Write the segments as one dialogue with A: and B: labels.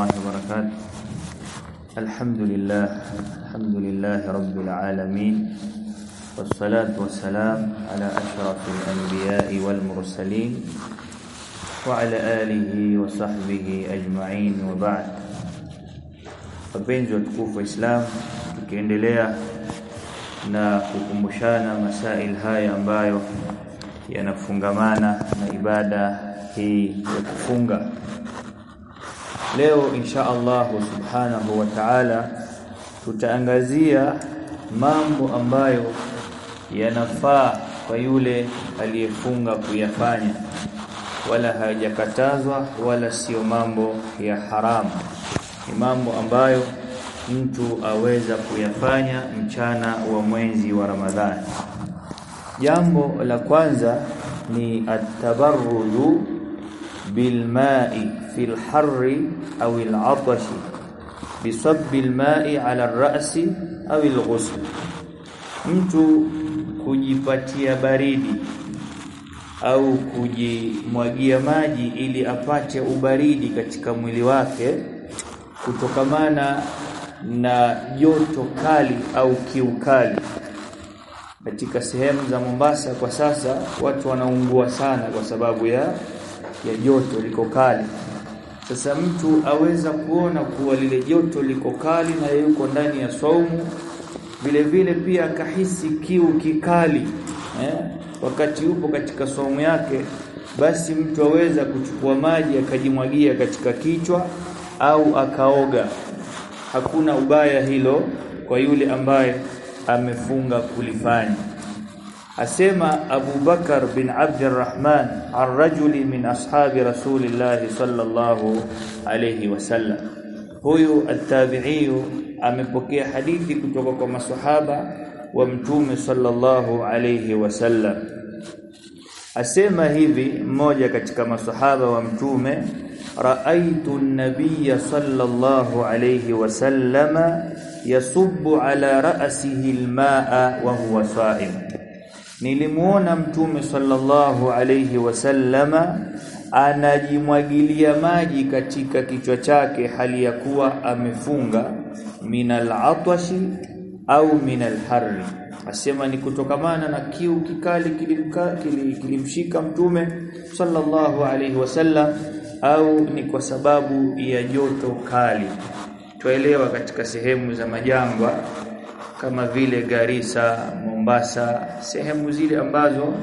A: الله وبركاته. الحمد لله الحمد لله رب العالمين والصلاة والسلام على أشرف الأنبياء والمرسلين وعلى آله وصحبه أجمعين وبعد. Wapenzi watukufu wa Islam tukiendelea na kukumbushana masail haya ambayo yanafungamana na ibada hii ya kufunga. Leo insha Allah subhanahu wa ta'ala tutaangazia mambo ambayo yanafaa kwa yule aliyefunga kuyafanya. Wala hajakatazwa wala sio mambo ya haramu ni mambo ambayo mtu aweza kuyafanya mchana wa mwezi wa Ramadhani. Jambo la kwanza ni at-tabarrudu bilma'i fil harri aw العطش بصب الماء 'ala ar-ra'si aw al-ghusl mtu kujipatia baridi au kujimwagia maji ili apate ubaridi katika mwili wake kutokamana na joto kali au kiu kali. Katika sehemu za Mombasa kwa sasa watu wanaungua sana kwa sababu ya ya joto liko kali. Sasa mtu aweza kuona kuwa lile joto liko kali na yuko ndani ya saumu vile vile pia akahisi kiu kikali eh? wakati yupo katika saumu yake basi mtu aweza kuchukua maji akajimwagia katika kichwa au akaoga. Hakuna ubaya hilo kwa yule ambaye amefunga kulifanya asema Abu Bakar bin Abdurrahman ar-rajuli min ashabi Rasulillah sallallahu alayhi wasallam huyu at-tabi'i amepokea hadithi kutoka kwa maswahaba wa mtume sallallahu alayhi wasallam asema hivi mmoja katika maswahaba wa mtume raaitu an-nabiyya sallallahu alayhi wasallama yasubbu ala ra'sihi al-ma'a wa huwa sa'im nilimuona mtume sallallahu alayhi wasallama anajimwagilia maji katika kichwa chake hali ya kuwa amefunga minal atwashi au minal harri. Asema ni kutokamana na kiu kikali kilimshika mtume sallallahu alayhi wasallam au ni kwa sababu ya joto kali. Twaelewa katika sehemu za majangwa kama vile Garissa, Mombasa, sehemu zile ambazo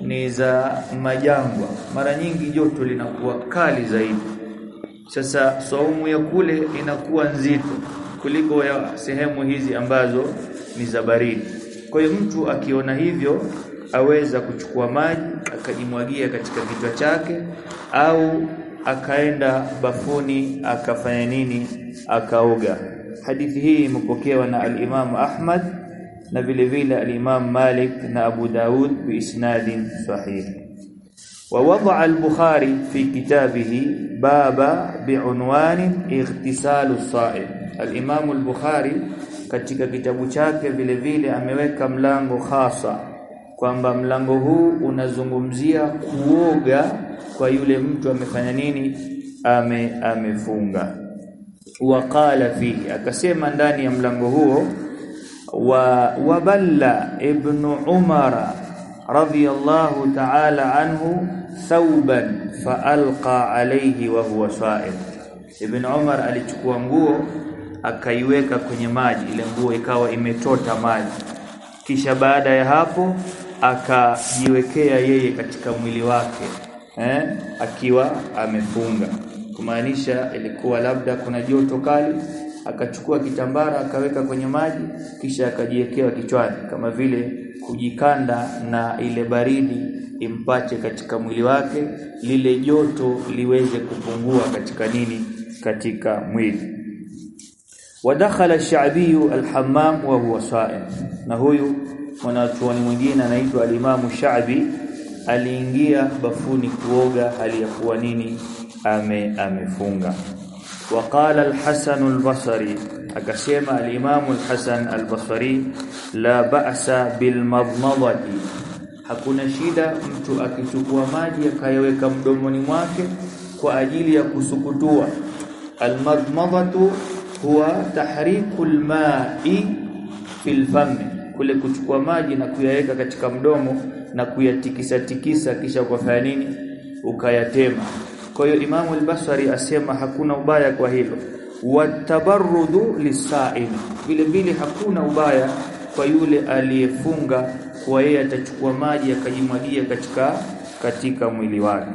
A: ni za majangwa, mara nyingi joto linakuwa kali zaidi. Sasa saumu ya kule inakuwa nzito kuliko ya sehemu hizi ambazo ni za baridi. Kwa hiyo mtu akiona hivyo aweza kuchukua maji akajimwagia katika kichwa chake au akaenda bafuni akafanya nini akaoga hadithi hii imepokewa na al-Imam Ahmad na vile vile al-Imam Malik na Abu Daud bi isnadin sahih. Wa wada'a al-Bukhari fi kitabihi baba bi'unwan ightisalu as-sa'im al-Imam al-Bukhari katika kitabu chake vile vile ameweka mlango hasa kwamba mlango huu unazungumzia kuoga kwa yule mtu amefanya nini ame amefunga. Waqala fihi akasema ndani ya mlango huo wa waballa ibn umara radiyallahu ta'ala anhu thawban faalqa alayhi wa huwa sa'im. Ibn umar alichukua nguo akaiweka kwenye maji ile nguo ikawa imetota maji. Kisha baada ya hapo akajiwekea yeye katika mwili wake eh akiwa amefunga. Kumaanisha ilikuwa labda kuna joto kali akachukua kitambara akaweka kwenye maji kisha akajiwekea kichwani kama vile kujikanda na ile baridi impache katika mwili wake lile joto liweze kupungua katika nini katika mwili. Wadakhala ash-sha'bi al-hammam wa huwa sa'im. Na huyu mwanachuoni mwingine anaitwa al-imamu Sha'bi aliingia bafuni kuoga aliyakuwa ya kuwa nini ame amefunga waqala الحسن البصري. Akasema al-Imam al-Hasan al-Basri la ba'sa bil madmadati hakuna shida mtu akichukua maji akayaweka mdomoni mwake kwa ajili ya kusukutua. Almadmadatu huwa tahriku alma'i fil fami. Kule kuchukua maji na kuyaweka katika mdomo na kuyatikisa tikisa kisha ukafanya nini? Ukayatema kwa hiyo Imamu al-Basri asema hakuna ubaya kwa hilo. Watabarrudu lisaim vile vile hakuna ubaya kwa yule aliyefunga kwa yeye atachukua maji akajimwagia katika katika mwili wake.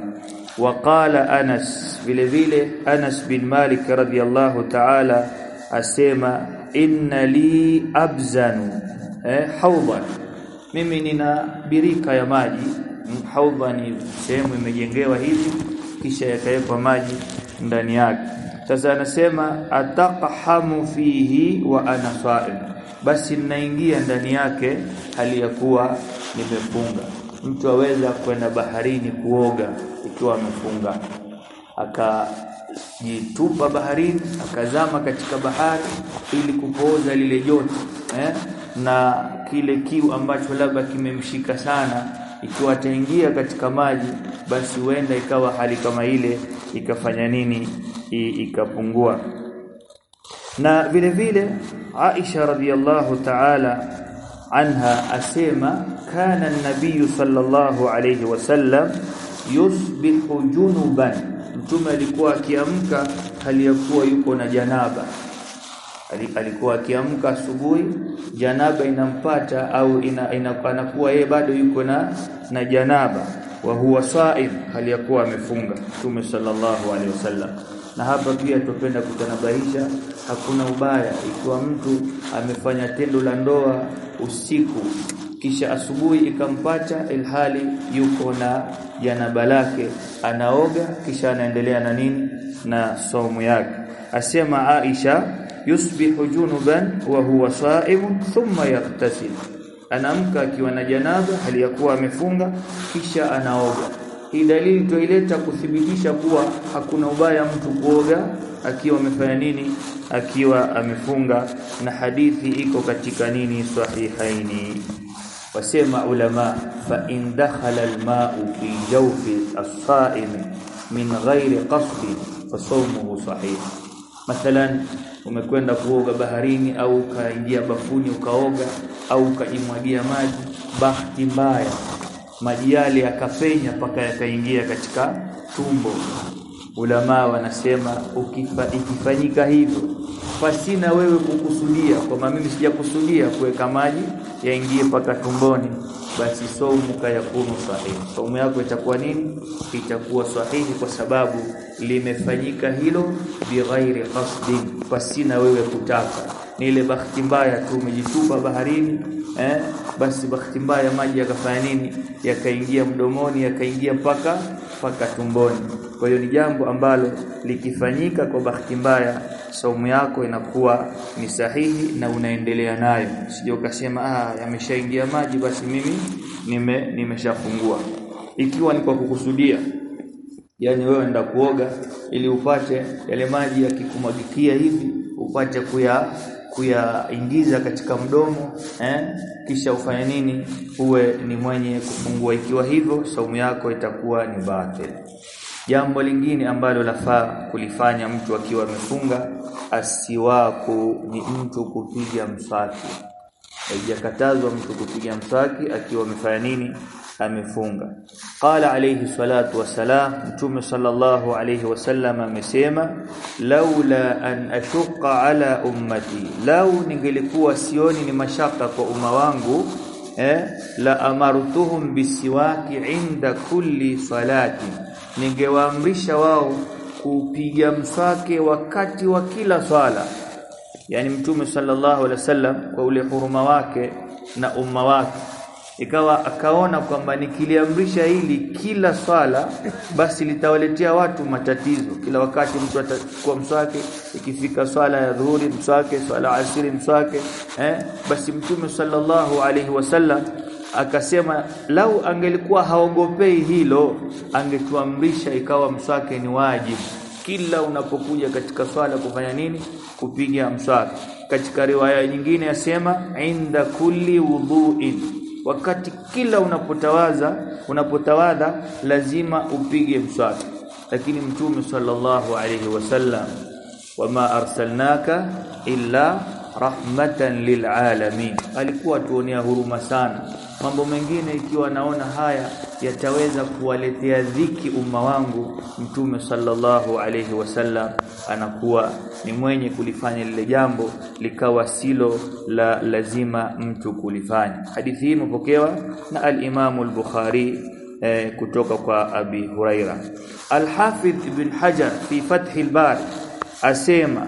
A: Waqala Anas vile vile Anas bin Malik radhiyallahu ta'ala asema inna li abzanu eh hawdan. Mimi nina birika ya maji haudha ni sehemu imejengewa hivi kisha yakawekwa maji ndani yake. Sasa anasema ataqhamu fihi wa ana sa'im. Basi ninaingia ndani yake hali ya kuwa nimefunga. Mtu aweza kwenda baharini kuoga ikiwa amefunga. Akajitupa baharini akazama katika bahari ili kupooza lile joto eh? na kile kiu ambacho labda kimemshika sana ikiwa ataingia katika maji basi huenda ikawa hali kama ile ikafanya nini ikapungua. Na vile vile Aisha radhiallahu ta'ala anha asema kana an-nabiy sallallahu alayhi wasallam yusbihu junuban. Mtume alikuwa akiamka hali ya kuwa yuko na janaba alikuwa akiamka asubuhi janaba inampata au ina, ina, anakuwa yeye bado yuko na na janaba. Wa huwa saim hali yakuwa amefunga. Mtume sallallahu alaihi wasallam. Na hapa pia tupenda kutanabahisha hakuna ubaya. Ikiwa mtu amefanya tendo la ndoa usiku kisha asubuhi ikampata ilhali yuko na janaba lake anaoga kisha anaendelea na nini? Na somo yake. Asema Aisha yusbihu junuban wa huwa sa'im thumma yaghtasil. Anamka akiwa na janaba aliyakuwa ya amefunga kisha anaoga. Hii dalili tuileta kuthibitisha kuwa hakuna ubaya mtu kuoga akiwa amefanya nini akiwa amefunga. Na hadithi iko katika nini sahihaini. Wasema ulama fa in dakhala alma'u fi jawfi as-sa'im min ghairi qasdi fa sawmuhu sahih mathalan umekwenda kuoga baharini au ukaingia bafuni ukaoga au ukajimwagia maji bahati mbaya maji yale yakapenya mpaka yakaingia katika tumbo. Ulama wanasema ukifa, ikifanyika hivyo pasina wewe kukusudia kwamba mimi sijakusudia kuweka maji yaingie mpaka tumboni basi somu kayakunu sahihi. Saumu yako itakuwa nini? Itakuwa sahihi kwa sababu limefanyika hilo bighairi qasdin pasina wewe kutaka. Ni ile bahati mbaya tu umejitupa baharini eh? Basi bahati mbaya maji yakafanya nini? Yakaingia mdomoni yakaingia mpaka mpaka tumboni. Kwa hiyo ni jambo ambalo likifanyika kwa bahati mbaya saumu yako inakuwa ni sahihi na unaendelea nayo. Sije ukasema ah yameshaingia maji basi mimi nime nimeshafungua. Ikiwa ni kwa kukusudia yani wewe unaenda kuoga ili upate yale maji yakikumwagikia hivi upate kuya kuyaingiza katika mdomo eh? Kisha ufanye nini? Uwe ni mwenye kufungua. Ikiwa hivyo saumu yako itakuwa ni batil. Jambo lingine ambalo lafaa kulifanya mtu akiwa amefunga asiwaku ni mtu kupiga mswaki. Haijakatazwa mtu kupiga mswaki akiwa amefanya nini? Amefunga. Qala alayhi salatu wasalam mtume sallallahu alayhi wasallam amesema laula an ashuqa ala ummati. Lau ningelikuwa sioni ni mashaka kwa umma wangu eh la amartuhum bisiwaki inda kulli salati ningewaamrisha wao kupiga mswake wakati wa kila swala. Yani mtume sallallahu alaihi wasallam kwa ule huruma wake na umma wake. Ikawa akaona kwamba nikiliamrisha hili kila swala basi litawaletea watu matatizo. Kila wakati mtu atakuwa mswake ikifika swala ya dhuhuri mswake swala asiri mswake eh basi mtume sallallahu alaihi wasallam akasema lau angelikuwa haogopei hilo angetuamrisha ikawa mswaki ni wajibu. Kila unapokuja katika swala kufanya nini? Kupiga mswaki. Katika riwaya nyingine yasema inda kulli wudhu'in wakati kila unapotawaza unapotawadha lazima upige mswaki. Lakini mtume sallallahu alayhi wasallam wama arsalnaka illa rahmatan lilalamin alikuwa tuonea huruma sana mambo mengine ikiwa naona haya yataweza kuwaletea dhiki umma wangu mtume sallallahu alayhi wasallam anakuwa ni mwenye kulifanya lile jambo likawa silo la lazima mtu kulifanya. Hadithi hii imepokewa na al-Imam al-Bukhari eh, kutoka kwa Abi Huraira. Al-Hafidh Ibn Hajar fi Fath al-Bari asema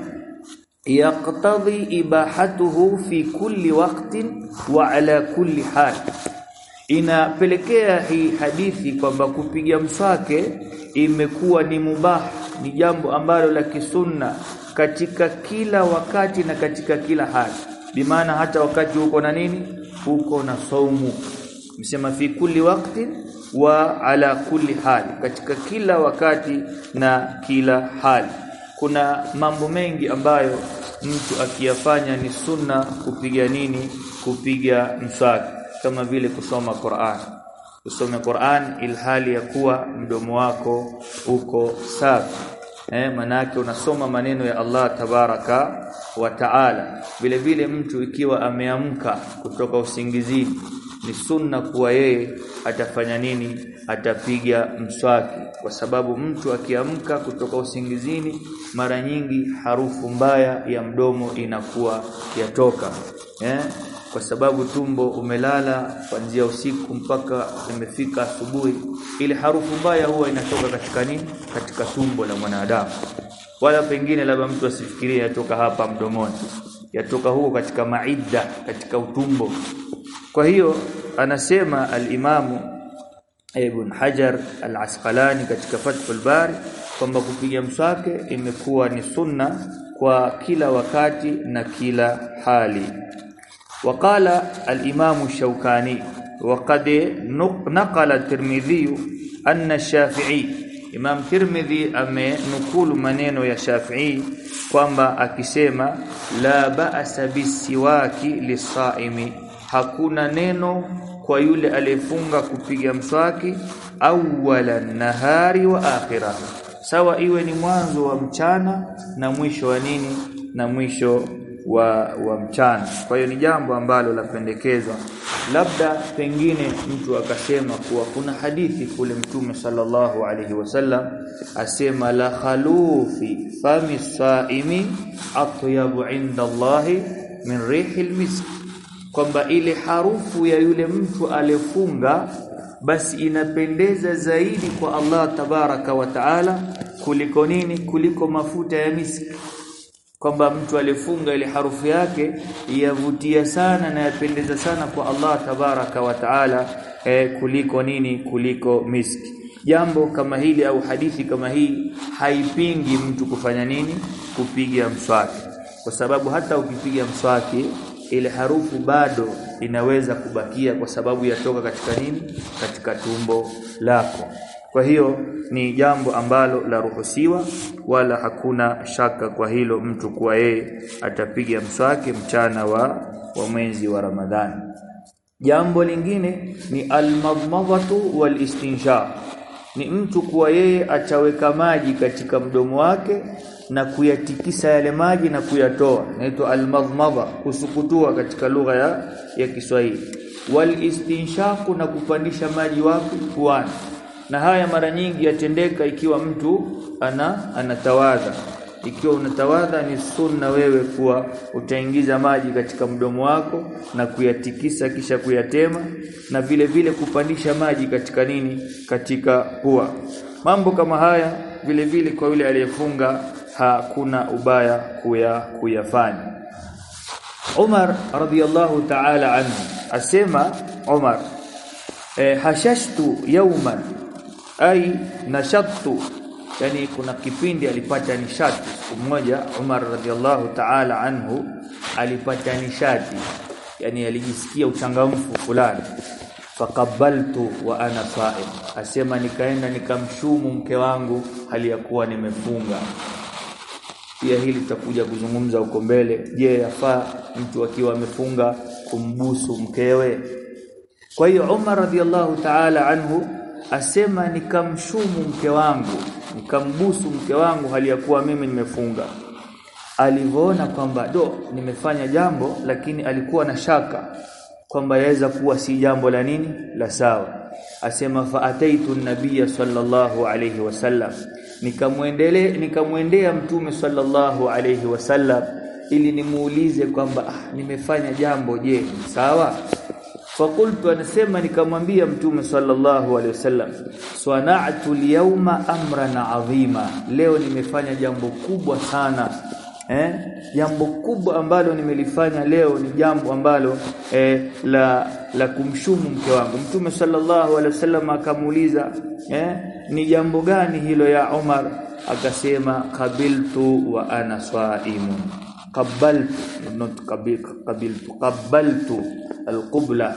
A: yaqtadhi ibahatuhu fi kulli waqtin wa ala kulli hal. Inapelekea hii hadithi kwamba kupiga mswake imekuwa ni mubah ni jambo ambalo la kisunna katika kila wakati na katika kila hali. Bimaana hata wakati uko na nini? Uko na saumu. Msema fi kulli waqtin wa ala kulli hali katika kila wakati na kila hali kuna mambo mengi ambayo mtu akiyafanya ni sunna kupiga nini? Kupiga mswaki. Kama vile kusoma Qur'an. Usome Qur'an ilhali ya kuwa mdomo wako uko safi. Eh manake unasoma maneno ya Allah tabaraka wa taala. Vile vile mtu ikiwa ameamka kutoka usingizini ni sunna kuwa yeye atafanya nini? Atapiga mswaki. Kwa sababu mtu akiamka kutoka usingizini mara nyingi harufu mbaya ya mdomo inakuwa yatoka eh? Kwa sababu tumbo umelala kuanzia usiku mpaka imefika asubuhi ile harufu mbaya huwa inatoka katika nini? Katika tumbo la mwanadamu. Wala pengine labda mtu asifikirie yatoka hapa mdomoni. Yatoka huko katika maida, katika utumbo kwa hiyo anasema al-Imamu Ibn Hajar al-Asqalani katika Fathul Bari kwamba kupiga mswake imekuwa ni sunna kwa kila wakati na kila hali وقال الإمام الشوكاني وقد نقل الترمذي أن الشافعي Imam Tirmidhi amenukulu maneno ya Shafi'i kwamba akisema la ba'sa bisiwaki lisaimi hakuna neno kwa yule aliyefunga kupiga mswaki awwala nahari wa akhirah. Sawa iwe ni mwanzo wa mchana na mwisho wa nini? Na mwisho wa, wa mchana. Kwa hiyo ni jambo ambalo lapendekezwa. Labda pengine mtu akasema kuwa kuna hadithi kule mtume sallallahu alaihi wasallam asema la khalufi fami saimi atyabu inda Allahi min rihil misk kwamba ile harufu ya yule mtu alifunga basi inapendeza zaidi kwa Allah tabaraka wa taala kuliko nini? Kuliko mafuta ya miski. Kwamba mtu alifunga ile harufu yake yavutia sana na yapendeza sana kwa Allah tabaraka wa taala e, kuliko nini? Kuliko miski. Jambo kama hili au hadithi kama hii haipingi mtu kufanya nini? Kupiga mswaki. Kwa sababu hata ukipiga mswaki ile harufu bado inaweza kubakia kwa sababu yatoka katika nini? Katika tumbo lako. Kwa hiyo ni jambo ambalo la ruhusiwa wala hakuna shaka kwa hilo mtu kuwa yeye atapiga mswaki mchana wa wa mwezi wa Ramadhani. Jambo lingine ni almadmadhatu walistinsha ni mtu kuwa yeye ataweka maji katika mdomo wake na kuyatikisa yale maji na kuyatoa. Inaitwa almadmadha kusukutua katika lugha ya, ya Kiswahili. Walistinshaq na kupandisha maji wapi? Puani. Na haya mara nyingi yatendeka ikiwa mtu ana anatawadha. Ikiwa unatawadha ni sunna wewe kuwa utaingiza maji katika mdomo wako na kuyatikisa kisha kuyatema na vile vile kupandisha maji katika nini? Katika pua. Mambo kama haya vile vile kwa yule aliyefunga hakuna ubaya kuya kuyafanya. Umar radiyallahu ta'ala anhu asema Umar eh, hashashtu yawman ay nashattu. Yani kuna kipindi alipata nishati. Siku moja Umar radiyallahu ta'ala anhu alipata nishati. Yani alijisikia uchangamfu fulani. Faqabaltu wa ana sa'im. Asema nikaenda nikamshumu mke wangu hali ya kuwa nimefunga pia hili tutakuja kuzungumza huko mbele. Je yafaa mtu akiwa amefunga kumbusu mkewe? Kwa hiyo Umar radhiallahu ta'ala anhu asema nikamshumu mke wangu nikambusu mke wangu hali ya kuwa mimi nimefunga. Alivyoona kwamba do nimefanya jambo lakini alikuwa na shaka kwamba yaweza kuwa si jambo la nini? La sawa. Asema fa ataitu nabiyya sallallahu alayhi wasallam nikamwendele nikamwendea mtume sallallahu alayhi wasallam ili nimuulize kwamba ah, nimefanya jambo je sawa? Fakultu anasema nikamwambia mtume sallallahu alayhi wasallam sana'tu al-yawma amran 'azima. Leo nimefanya jambo kubwa sana eh? Jambo kubwa ambalo nimelifanya leo ni jambo ambalo eh, la la kumshumu mke wangu. Mtume sallallahu alaihi wasallam akamuuliza eh ni jambo gani hilo ya Umar akasema qabiltu wa ana saimun. Qabaltu not qabiltu qabaltu alqubla.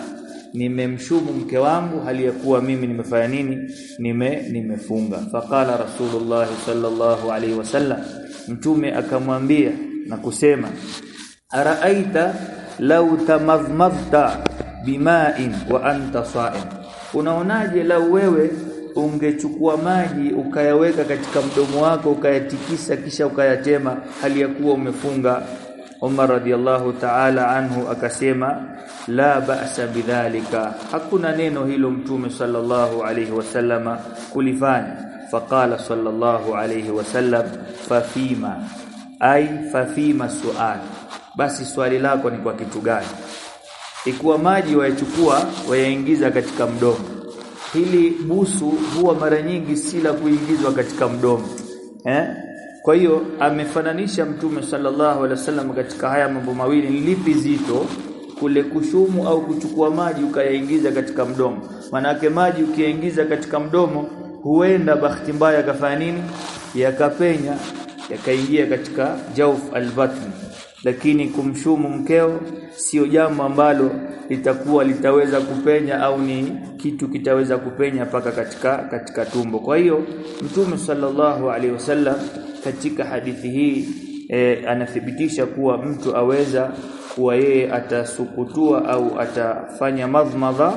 A: Nimemshumu mke wangu hali ya kuwa mimi nimefanya nini? Nime nimefunga. Faqala rasulullah sallallahu alaihi wasallam mtume akamwambia na kusema araaita law tamadmadta bima'in wa anta sa'im. Unaonaje lau wewe ungechukua maji ukayaweka katika mdomo wako ukayatikisa kisha ukayatema hali ya kuwa umefunga? Umar radhiallahu ta'ala anhu akasema la ba'sa bidhalika. Hakuna neno hilo mtume sallallahu alayhi wasallama kulifanya faqala sallallahu alayhi wasallam fafima. Ai fafima sual basi swali lako ni kwa kitu gani? Ikuwa maji wayachukua wayaingiza katika mdomo. Hili busu huwa mara nyingi si la kuingizwa katika mdomo eh? Kwa hiyo amefananisha mtume sallallahu alaihi wasallam katika haya mambo mawili lipi zito kule kushumu au kuchukua maji ukayaingiza katika mdomo? Manake maji ukiyaingiza katika mdomo huenda bahati mbaya yakafanya nini? Yakapenya yakaingia katika jauf albatn. Lakini kumshumu mkeo sio jambo ambalo litakuwa litaweza kupenya au ni kitu kitaweza kupenya paka katika katika tumbo. Kwa hiyo mtume sallallahu alaihi wasallam katika hadithi hii e, anathibitisha kuwa mtu aweza kuwa yeye atasukutua au atafanya madhmadha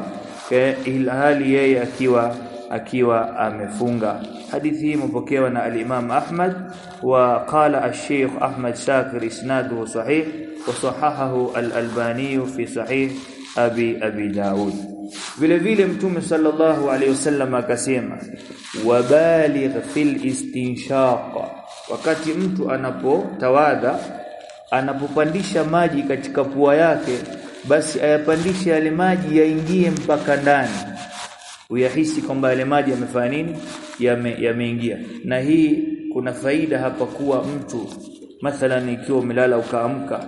A: e, hali yeye akiwa akiwa amefunga. Hadithi hii imepokewa na al-Imam Ahmad wa qala al-Sheikh Ahmad Shakir isnaduhu sahih wa sahahahu al-Albani fi sahih Abi Abi Daud. Vile vile mtume sallallahu alayhi wasallam akasema wabaligh fil istinshaq. Wakati mtu anapotawadha anapopandisha maji katika pua yake basi ayapandishe yale maji yaingie mpaka ndani uyahisi kwamba yale maji yamefanya nini? Yameingia. Yame na hii kuna faida hapa kuwa mtu mathalan ikiwa umelala ukaamka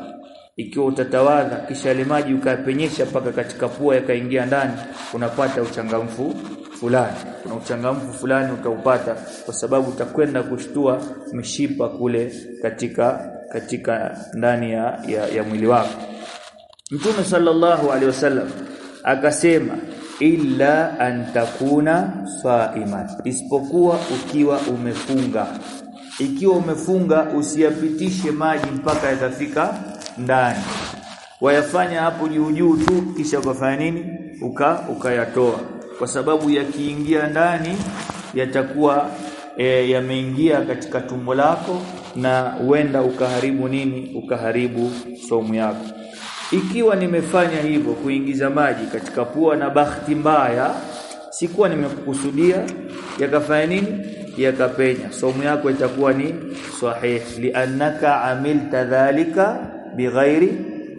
A: ikiwa utatawadha kisha yale maji ukayapenyesha paka katika pua yakaingia ndani unapata uchangamfu fulani. Kuna uchangamfu fulani utaupata kwa sababu utakwenda kushtua mishipa kule katika katika ndani ya, ya, ya mwili wako. Mtume sallallahu alaihi wasallam akasema illa an takuna isipokuwa ukiwa umefunga. Ikiwa umefunga usiyapitishe maji mpaka yatafika ndani. Wayafanya hapo juu juu tu kisha ukafanya nini? Uka ukayatoa. Kwa sababu yakiingia ndani yatakuwa e, yameingia katika tumbo lako na huenda ukaharibu nini? Ukaharibu somu yako ikiwa nimefanya hivyo kuingiza maji katika pua na bahati mbaya sikuwa nimekukusudia. Yakafanya nini? Yakapenya. Somu yako itakuwa ni sahih. Liannaka amilta dhalika bighairi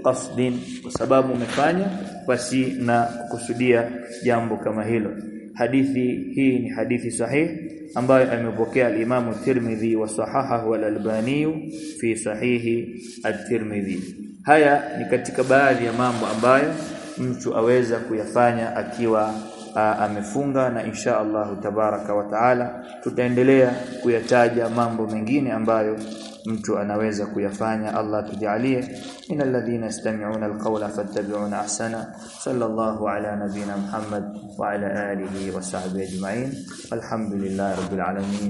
A: qasdin. Kwa sababu umefanya basi na kukusudia jambo kama hilo. Hadithi hii ni hadithi sahih ambayo amepokea al-Imam Tirmidhi wa sahahahu al-Albani fi sahihi at-Tirmidhi haya ni katika baadhi ya mambo ambayo mtu aweza kuyafanya akiwa amefunga na insha Allahu tabaraka wa taala tutaendelea kuyataja mambo mengine ambayo mtu anaweza kuyafanya. Allah tujalie min alladhina yastami'una alqawla fattabi'una ahsana. Sallallahu ala nabiyyina Muhammad wa ala alihi wa sahbihi ajma'in. Alhamdulillahi rabbil alamin